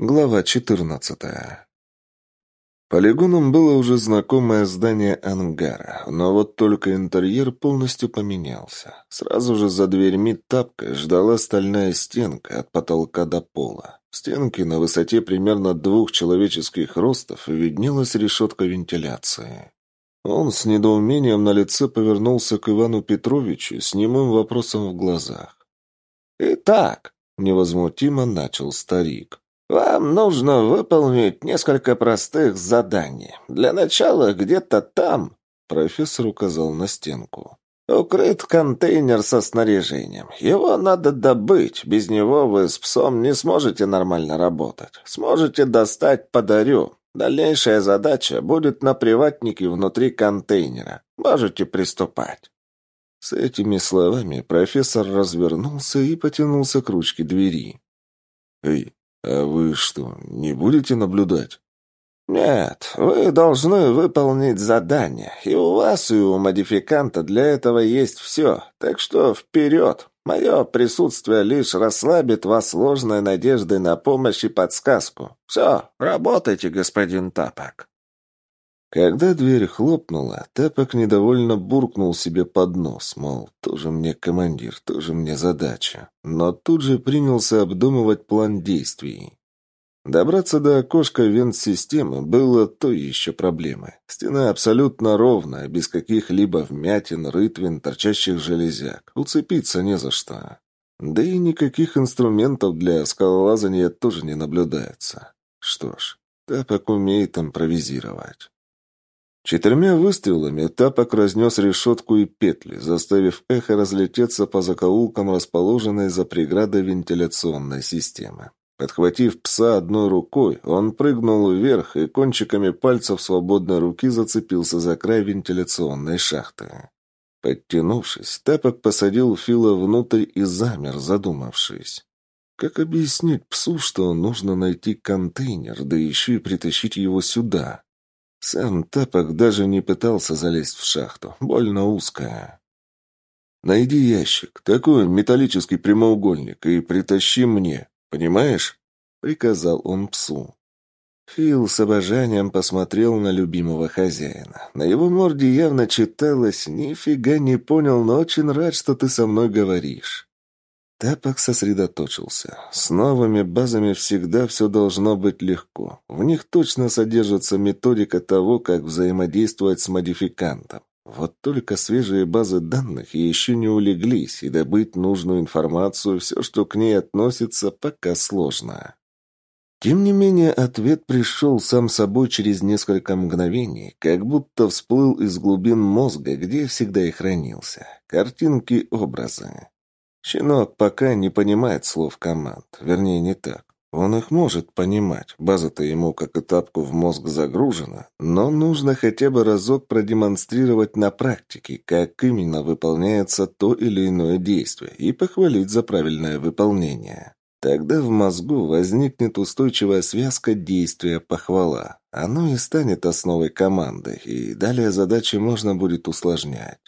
Глава 14. Полигоном было уже знакомое здание ангара, но вот только интерьер полностью поменялся. Сразу же за дверьми тапкой ждала стальная стенка от потолка до пола. В стенке на высоте примерно двух человеческих ростов виднелась решетка вентиляции. Он с недоумением на лице повернулся к Ивану Петровичу с немым вопросом в глазах. «Итак», — невозмутимо начал старик, вам нужно выполнить несколько простых заданий. Для начала где-то там, профессор указал на стенку. Укрыт контейнер со снаряжением. Его надо добыть. Без него вы с псом не сможете нормально работать. Сможете достать, подарю. Дальнейшая задача будет на приватнике внутри контейнера. Можете приступать. С этими словами профессор развернулся и потянулся к ручке двери. «Эй, «А вы что, не будете наблюдать?» «Нет, вы должны выполнить задание, и у вас, и у модификанта для этого есть все, так что вперед! Мое присутствие лишь расслабит вас сложной надеждой на помощь и подсказку. Все, работайте, господин Тапок!» Когда дверь хлопнула, Тапок недовольно буркнул себе под нос, мол, тоже мне командир, тоже мне задача. Но тут же принялся обдумывать план действий. Добраться до окошка вент-системы было той еще проблемой. Стена абсолютно ровная, без каких-либо вмятин, рытвин, торчащих железяк. Уцепиться не за что. Да и никаких инструментов для скалолазания тоже не наблюдается. Что ж, Тапок умеет импровизировать. Четырьмя выстрелами тапок разнес решетку и петли, заставив эхо разлететься по закоулкам расположенной за преградой вентиляционной системы. Подхватив пса одной рукой, он прыгнул вверх и кончиками пальцев свободной руки зацепился за край вентиляционной шахты. Подтянувшись, Тапок посадил Фила внутрь и замер, задумавшись. Как объяснить псу, что нужно найти контейнер, да еще и притащить его сюда? Сам Тапок даже не пытался залезть в шахту. Больно узкая. «Найди ящик, такой металлический прямоугольник, и притащи мне. Понимаешь?» — приказал он псу. Фил с обожанием посмотрел на любимого хозяина. На его морде явно читалось «Нифига не понял, но очень рад, что ты со мной говоришь». Тапок сосредоточился. С новыми базами всегда все должно быть легко. В них точно содержится методика того, как взаимодействовать с модификантом. Вот только свежие базы данных еще не улеглись, и добыть нужную информацию, все, что к ней относится, пока сложно. Тем не менее, ответ пришел сам собой через несколько мгновений, как будто всплыл из глубин мозга, где всегда и хранился. Картинки-образы. Щенок пока не понимает слов команд. Вернее, не так. Он их может понимать. База-то ему как этапку в мозг загружена. Но нужно хотя бы разок продемонстрировать на практике, как именно выполняется то или иное действие, и похвалить за правильное выполнение. Тогда в мозгу возникнет устойчивая связка действия-похвала. Оно и станет основой команды, и далее задачи можно будет усложнять.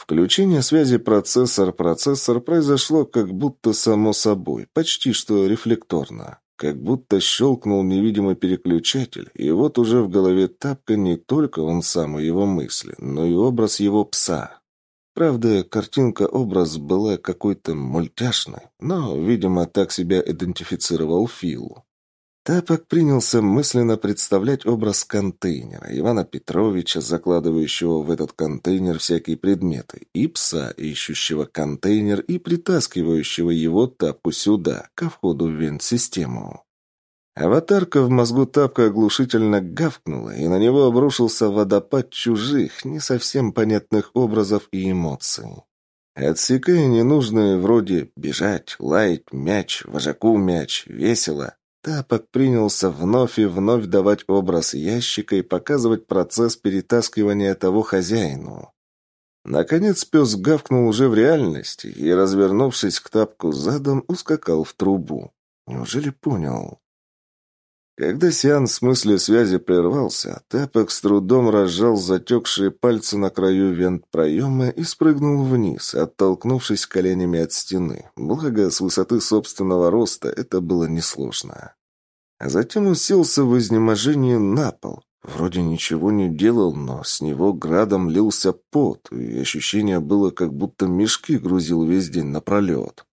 Включение связи процессор-процессор произошло как будто само собой, почти что рефлекторно. Как будто щелкнул невидимый переключатель, и вот уже в голове тапка не только он сам и его мысли, но и образ его пса. Правда, картинка-образ была какой-то мультяшной, но, видимо, так себя идентифицировал Фил. Тапок принялся мысленно представлять образ контейнера, Ивана Петровича, закладывающего в этот контейнер всякие предметы, и пса, ищущего контейнер и притаскивающего его тапку сюда, ко входу в вент-систему. Аватарка в мозгу тапка оглушительно гавкнула, и на него обрушился водопад чужих, не совсем понятных образов и эмоций. Отсекая ненужные вроде «бежать», «лаять», «мяч», «вожаку мяч», «весело», Тапок принялся вновь и вновь давать образ ящика и показывать процесс перетаскивания того хозяину. Наконец пес гавкнул уже в реальности и, развернувшись к тапку задом, ускакал в трубу. Неужели понял? Когда сеанс мысли связи прервался, Тапок с трудом разжал затекшие пальцы на краю вент-проема и спрыгнул вниз, оттолкнувшись коленями от стены. Благо, с высоты собственного роста это было несложно. а затем уселся в изнеможении на пол. Вроде ничего не делал, но с него градом лился пот, и ощущение было, как будто мешки грузил весь день напролет.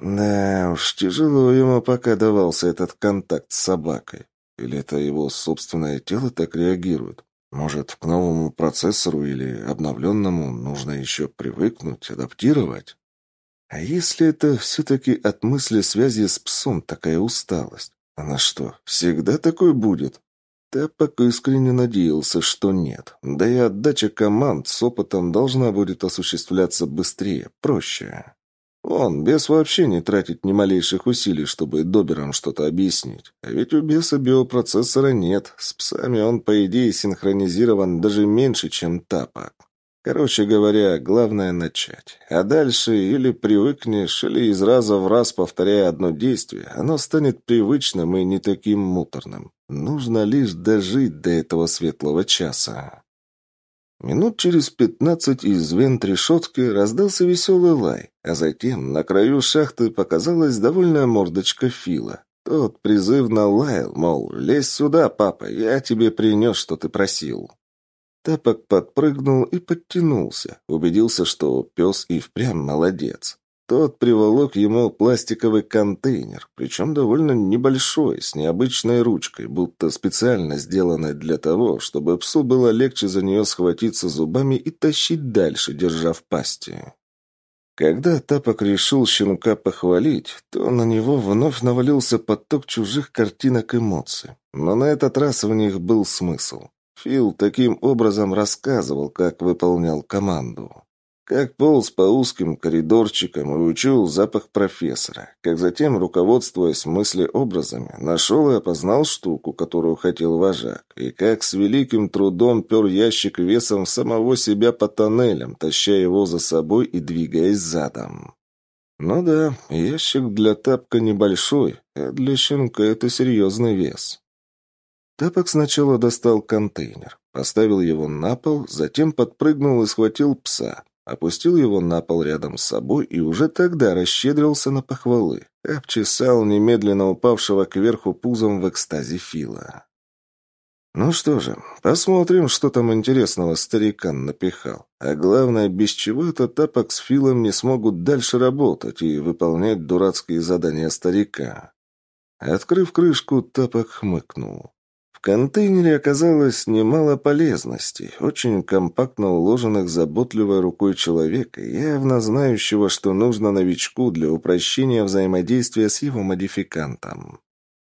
Да уж, тяжело ему пока давался этот контакт с собакой. Или это его собственное тело так реагирует? Может, к новому процессору или обновленному нужно еще привыкнуть, адаптировать? А если это все-таки от мысли связи с псом такая усталость? Она что, всегда такой будет? Тапок искренне надеялся, что нет. Да и отдача команд с опытом должна будет осуществляться быстрее, проще. Он, бес вообще не тратит ни малейших усилий, чтобы доберам что-то объяснить. А ведь у беса биопроцессора нет. С псами он, по идее, синхронизирован даже меньше, чем тапок. Короче говоря, главное начать. А дальше или привыкнешь, или из раза в раз повторяя одно действие, оно станет привычным и не таким муторным. Нужно лишь дожить до этого светлого часа. Минут через пятнадцать из вент решетки раздался веселый лай, а затем на краю шахты показалась довольная мордочка Фила. Тот призывно лаял, мол, лезь сюда, папа, я тебе принес, что ты просил. Тапок подпрыгнул и подтянулся, убедился, что пес и впрямь молодец. Тот приволок ему пластиковый контейнер, причем довольно небольшой, с необычной ручкой, будто специально сделанной для того, чтобы псу было легче за нее схватиться зубами и тащить дальше, держа в пасти. Когда Тапок решил щенка похвалить, то на него вновь навалился поток чужих картинок эмоций. Но на этот раз в них был смысл. Фил таким образом рассказывал, как выполнял команду. Как полз по узким коридорчикам и учил запах профессора. Как затем, руководствуясь мыслеобразами, нашел и опознал штуку, которую хотел вожак. И как с великим трудом пер ящик весом самого себя по тоннелям, таща его за собой и двигаясь задом. Ну да, ящик для тапка небольшой, а для щенка это серьезный вес. Тапок сначала достал контейнер, поставил его на пол, затем подпрыгнул и схватил пса. Опустил его на пол рядом с собой и уже тогда расщедрился на похвалы. Обчесал немедленно упавшего кверху пузом в экстазе Фила. Ну что же, посмотрим, что там интересного старикан напихал. А главное, без чего этот тапок с Филом не смогут дальше работать и выполнять дурацкие задания старика. Открыв крышку, тапок хмыкнул контейнере оказалось немало полезностей, очень компактно уложенных заботливой рукой человека, явно знающего, что нужно новичку для упрощения взаимодействия с его модификантом.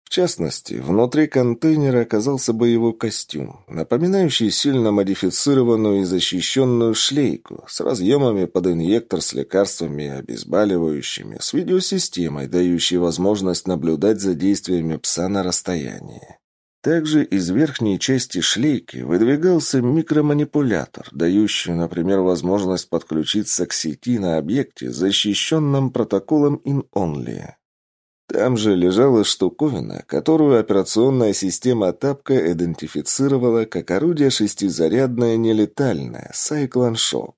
В частности, внутри контейнера оказался боевой костюм, напоминающий сильно модифицированную и защищенную шлейку, с разъемами под инъектор с лекарствами обезболивающими, с видеосистемой, дающей возможность наблюдать за действиями пса на расстоянии. Также из верхней части шлейки выдвигался микроманипулятор, дающий, например, возможность подключиться к сети на объекте, защищенном протоколом IN-ONLY. Там же лежала штуковина, которую операционная система Тапка идентифицировала как орудие шестизарядное нелетальное Shock.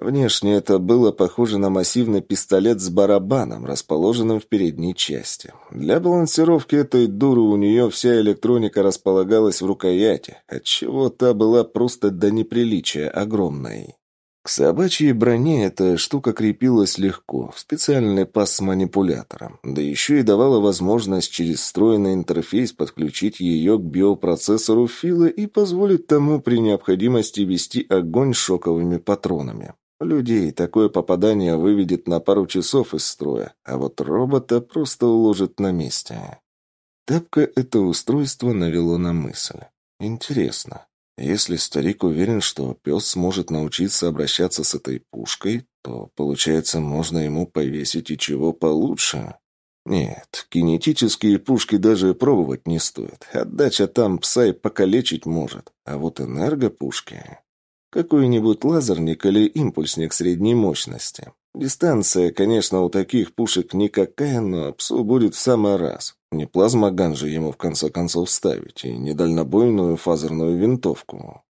Внешне это было похоже на массивный пистолет с барабаном, расположенным в передней части. Для балансировки этой дуры у нее вся электроника располагалась в рукояти, отчего та была просто до неприличия огромной. К собачьей броне эта штука крепилась легко, в специальный паз с манипулятором, да еще и давала возможность через встроенный интерфейс подключить ее к биопроцессору Фила и позволить тому при необходимости вести огонь шоковыми патронами. Людей такое попадание выведет на пару часов из строя, а вот робота просто уложит на месте. Тапка это устройство навело на мысль. Интересно, если старик уверен, что пес сможет научиться обращаться с этой пушкой, то, получается, можно ему повесить и чего получше? Нет, кинетические пушки даже пробовать не стоит. Отдача там пса и покалечить может. А вот энергопушки... Какой-нибудь лазерник или импульсник средней мощности. Дистанция, конечно, у таких пушек никакая, но псу будет в самый раз. Не плазмоган же ему в конце концов ставить, и не дальнобойную фазерную винтовку.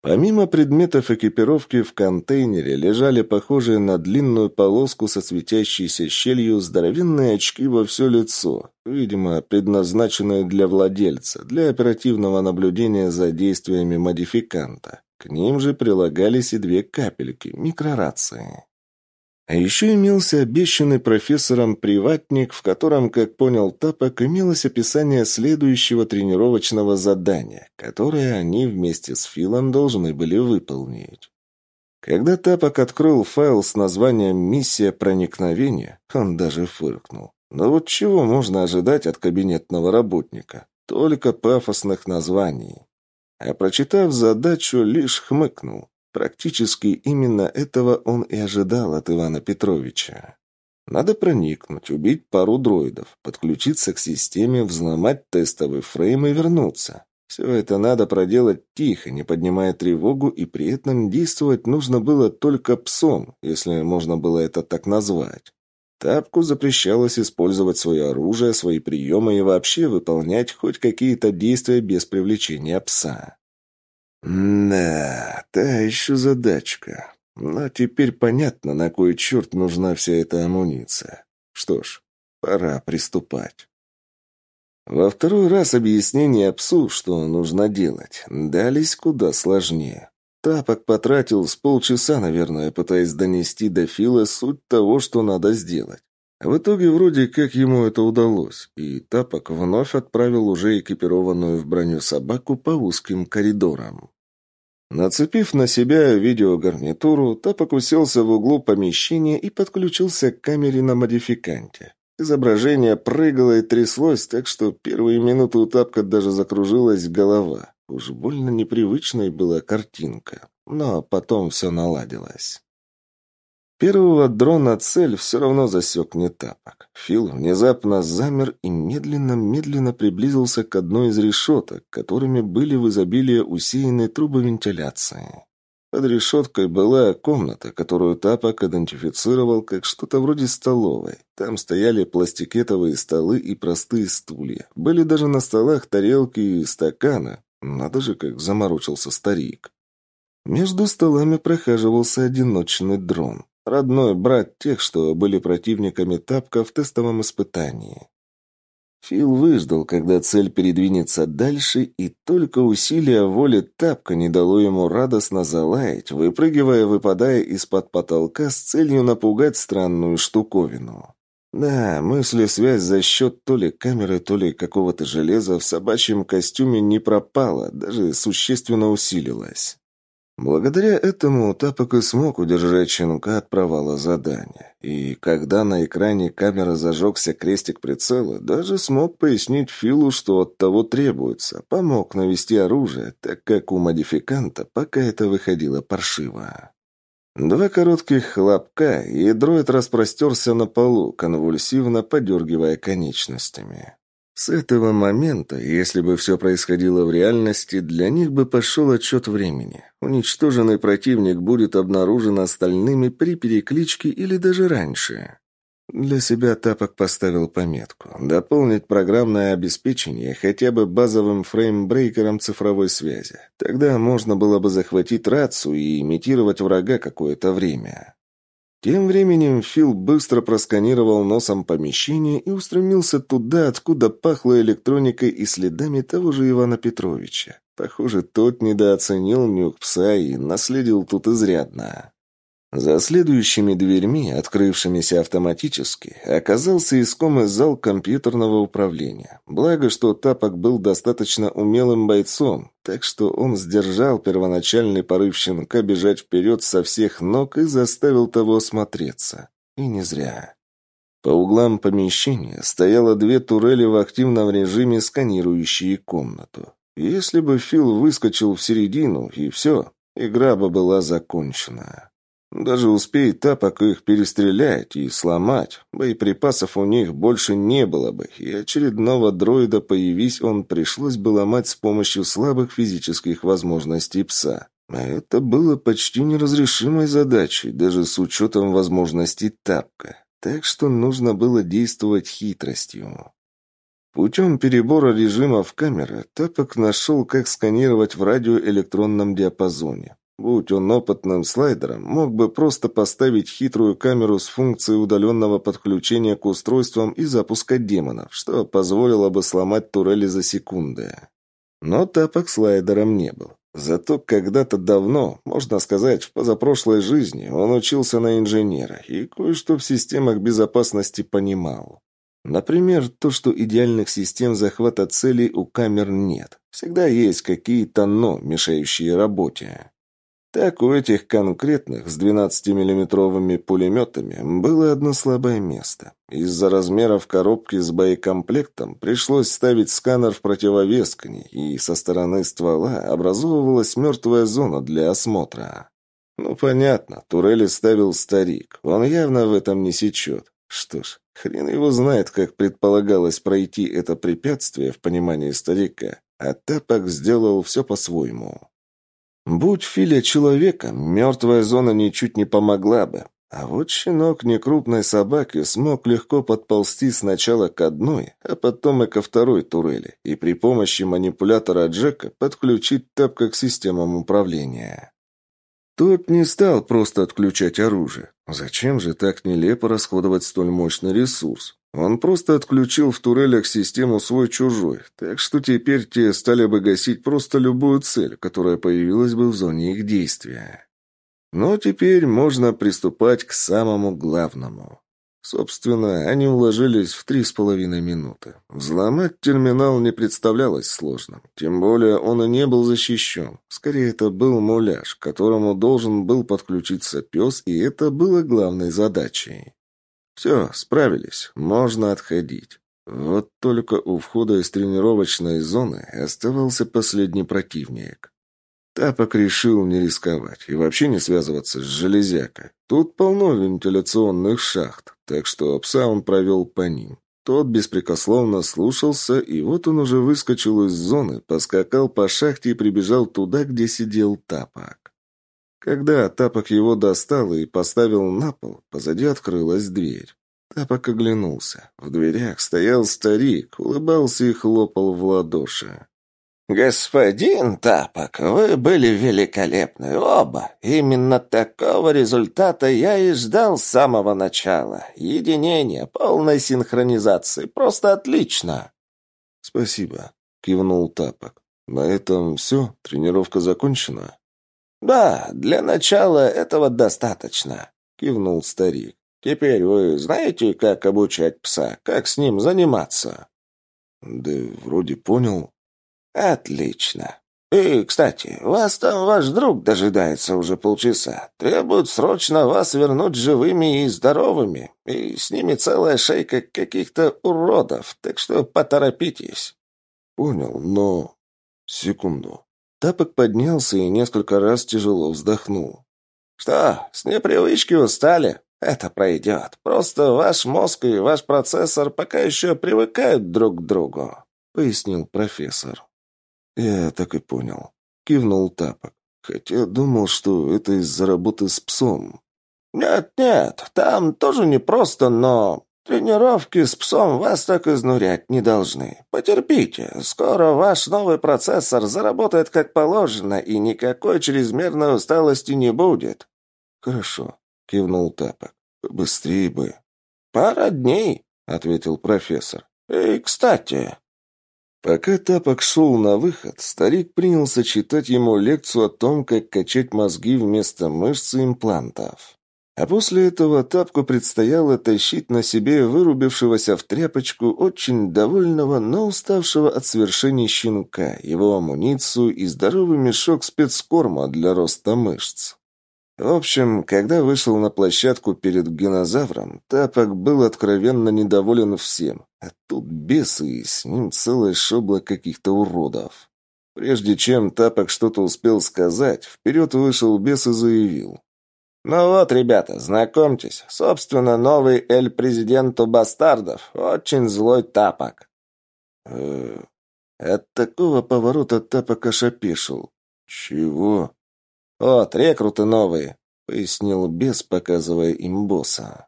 Помимо предметов экипировки в контейнере лежали похожие на длинную полоску со светящейся щелью здоровенные очки во все лицо, видимо, предназначенные для владельца, для оперативного наблюдения за действиями модификанта. К ним же прилагались и две капельки, микрорации. А еще имелся обещанный профессором приватник, в котором, как понял Тапок, имелось описание следующего тренировочного задания, которое они вместе с Филом должны были выполнить. Когда Тапок открыл файл с названием «Миссия проникновения», он даже фыркнул. Но вот чего можно ожидать от кабинетного работника? Только пафосных названий. А прочитав задачу, лишь хмыкнул. Практически именно этого он и ожидал от Ивана Петровича. Надо проникнуть, убить пару дроидов, подключиться к системе, взломать тестовый фрейм и вернуться. Все это надо проделать тихо, не поднимая тревогу, и при этом действовать нужно было только псом, если можно было это так назвать. Тапку запрещалось использовать свое оружие, свои приемы и вообще выполнять хоть какие-то действия без привлечения пса. Да, та еще задачка. Но теперь понятно, на кой черт нужна вся эта амуниция. Что ж, пора приступать. Во второй раз объяснения псу, что нужно делать, дались куда сложнее. Тапок потратил с полчаса, наверное, пытаясь донести до Фила суть того, что надо сделать. В итоге вроде как ему это удалось, и Тапок вновь отправил уже экипированную в броню собаку по узким коридорам. Нацепив на себя видеогарнитуру, Тапок уселся в углу помещения и подключился к камере на модификанте. Изображение прыгало и тряслось, так что первые минуты у Тапка даже закружилась голова. Уж больно непривычной была картинка, но потом все наладилось. Первого дрона цель все равно засек не тапок. Фил внезапно замер и медленно-медленно приблизился к одной из решеток, которыми были в изобилии усеяны трубы вентиляции. Под решеткой была комната, которую Тапок идентифицировал как что-то вроде столовой. Там стояли пластикетовые столы и простые стулья. Были даже на столах тарелки и стаканы. Надо же, как заморочился старик. Между столами прохаживался одиночный дрон. Родной брат тех, что были противниками Тапка в тестовом испытании. Фил выждал, когда цель передвинется дальше, и только усилие воли Тапка не дало ему радостно залаять, выпрыгивая, выпадая из-под потолка с целью напугать странную штуковину. Да, мысли-связь за счет то ли камеры, то ли какого-то железа в собачьем костюме не пропала, даже существенно усилилась. Благодаря этому Тапок и смог удержать щенка от провала задания. И когда на экране камеры зажегся крестик прицела, даже смог пояснить Филу, что от того требуется. Помог навести оружие, так как у модификанта пока это выходило паршиво. Два коротких хлопка, и дроид распростерся на полу, конвульсивно подергивая конечностями. С этого момента, если бы все происходило в реальности, для них бы пошел отчет времени. Уничтоженный противник будет обнаружен остальными при перекличке или даже раньше. Для себя Тапок поставил пометку – дополнить программное обеспечение хотя бы базовым фреймбрейкером цифровой связи. Тогда можно было бы захватить рацию и имитировать врага какое-то время. Тем временем Фил быстро просканировал носом помещение и устремился туда, откуда пахло электроникой и следами того же Ивана Петровича. Похоже, тот недооценил нюх пса и наследил тут изрядно. За следующими дверьми, открывшимися автоматически, оказался искомый зал компьютерного управления. Благо, что Тапок был достаточно умелым бойцом, так что он сдержал первоначальный порыв щенка бежать вперед со всех ног и заставил того осмотреться. И не зря. По углам помещения стояло две турели в активном режиме, сканирующие комнату. Если бы Фил выскочил в середину, и все, игра бы была закончена. Даже успеет Тапок их перестрелять и сломать. Боеприпасов у них больше не было бы, и очередного дроида, появись он, пришлось бы ломать с помощью слабых физических возможностей пса. А это было почти неразрешимой задачей, даже с учетом возможностей Тапка. Так что нужно было действовать хитростью. Путем перебора режимов камеры Тапок нашел, как сканировать в радиоэлектронном диапазоне. Будь он опытным слайдером, мог бы просто поставить хитрую камеру с функцией удаленного подключения к устройствам и запуска демонов, что позволило бы сломать турели за секунды. Но тапок слайдером не был. Зато когда-то давно, можно сказать, в позапрошлой жизни, он учился на инженера и кое-что в системах безопасности понимал. Например, то, что идеальных систем захвата целей у камер нет. Всегда есть какие-то «но», мешающие работе. Так у этих конкретных с 12-миллиметровыми пулеметами было одно слабое место. Из-за размеров коробки с боекомплектом пришлось ставить сканер в противовес к ней, и со стороны ствола образовывалась мертвая зона для осмотра. Ну, понятно, турели ставил старик. Он явно в этом не сечет. Что ж, хрен его знает, как предполагалось пройти это препятствие в понимании старика, а Тапок сделал все по-своему. Будь Филя человеком, мертвая зона ничуть не помогла бы. А вот щенок некрупной собаки смог легко подползти сначала к одной, а потом и ко второй турели, и при помощи манипулятора Джека подключить тапка к системам управления. Тот не стал просто отключать оружие. Зачем же так нелепо расходовать столь мощный ресурс? Он просто отключил в турелях систему свой-чужой, так что теперь те стали бы гасить просто любую цель, которая появилась бы в зоне их действия. Но теперь можно приступать к самому главному. Собственно, они уложились в три с половиной минуты. Взломать терминал не представлялось сложным. Тем более он и не был защищен. Скорее, это был муляж, к которому должен был подключиться пес, и это было главной задачей. Все, справились, можно отходить. Вот только у входа из тренировочной зоны оставался последний противник. Тапок решил не рисковать и вообще не связываться с железякой. Тут полно вентиляционных шахт, так что пса он провел по ним. Тот беспрекословно слушался, и вот он уже выскочил из зоны, поскакал по шахте и прибежал туда, где сидел Тапок. Когда Тапок его достал и поставил на пол, позади открылась дверь. Тапок оглянулся. В дверях стоял старик, улыбался и хлопал в ладоши. «Господин Тапок, вы были великолепны, оба. Именно такого результата я и ждал с самого начала. Единение, полной синхронизации. Просто отлично!» «Спасибо», — кивнул Тапок. «На этом все? Тренировка закончена?» «Да, для начала этого достаточно», — кивнул старик. «Теперь вы знаете, как обучать пса, как с ним заниматься?» «Да вроде понял». «Отлично. И, кстати, вас там ваш друг дожидается уже полчаса. Требует срочно вас вернуть живыми и здоровыми. И с ними целая шейка каких-то уродов, так что поторопитесь». «Понял, но...» «Секунду». Тапок поднялся и несколько раз тяжело вздохнул. «Что, с непривычки устали? Это пройдет. Просто ваш мозг и ваш процессор пока еще привыкают друг к другу», — пояснил профессор. «Я так и понял», — кивнул Тапок. «Хотя думал, что это из-за работы с псом». «Нет-нет, там тоже непросто, но Тренировки с псом вас так изнурять не должны. Потерпите, скоро ваш новый процессор заработает как положено, и никакой чрезмерной усталости не будет». «Хорошо», — кивнул Тапок. «Быстрее бы». «Пара дней», — ответил профессор. «И, кстати...» Пока Тапок шел на выход, старик принялся читать ему лекцию о том, как качать мозги вместо мышц и имплантов. А после этого тапку предстояло тащить на себе вырубившегося в тряпочку очень довольного, но уставшего от свершений щенка, его амуницию и здоровый мешок спецкорма для роста мышц. В общем, когда вышел на площадку перед генозавром, Тапок был откровенно недоволен всем. А тут бесы, и с ним целое шобло каких-то уродов. Прежде чем Тапок что-то успел сказать, вперед вышел бес и заявил. Ну вот, ребята, знакомьтесь. Собственно, новый эль-президенту бастардов. Очень злой тапок. Э От такого поворота тапок аж опешил. Чего? Вот, рекруты новые, пояснил бес, показывая им босса.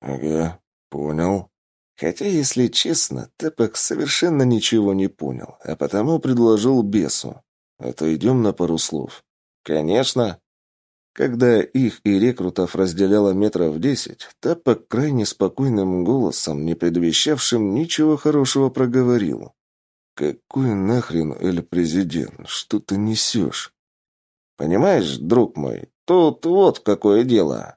Ага, понял. Хотя, если честно, Тепок совершенно ничего не понял, а потому предложил бесу. «Отойдем на пару слов». «Конечно». Когда их и рекрутов разделяло метров десять, Тапок крайне спокойным голосом, не предвещавшим ничего хорошего, проговорил. «Какой нахрен, Эль-Президент? Что ты несешь?» «Понимаешь, друг мой, тут вот какое дело».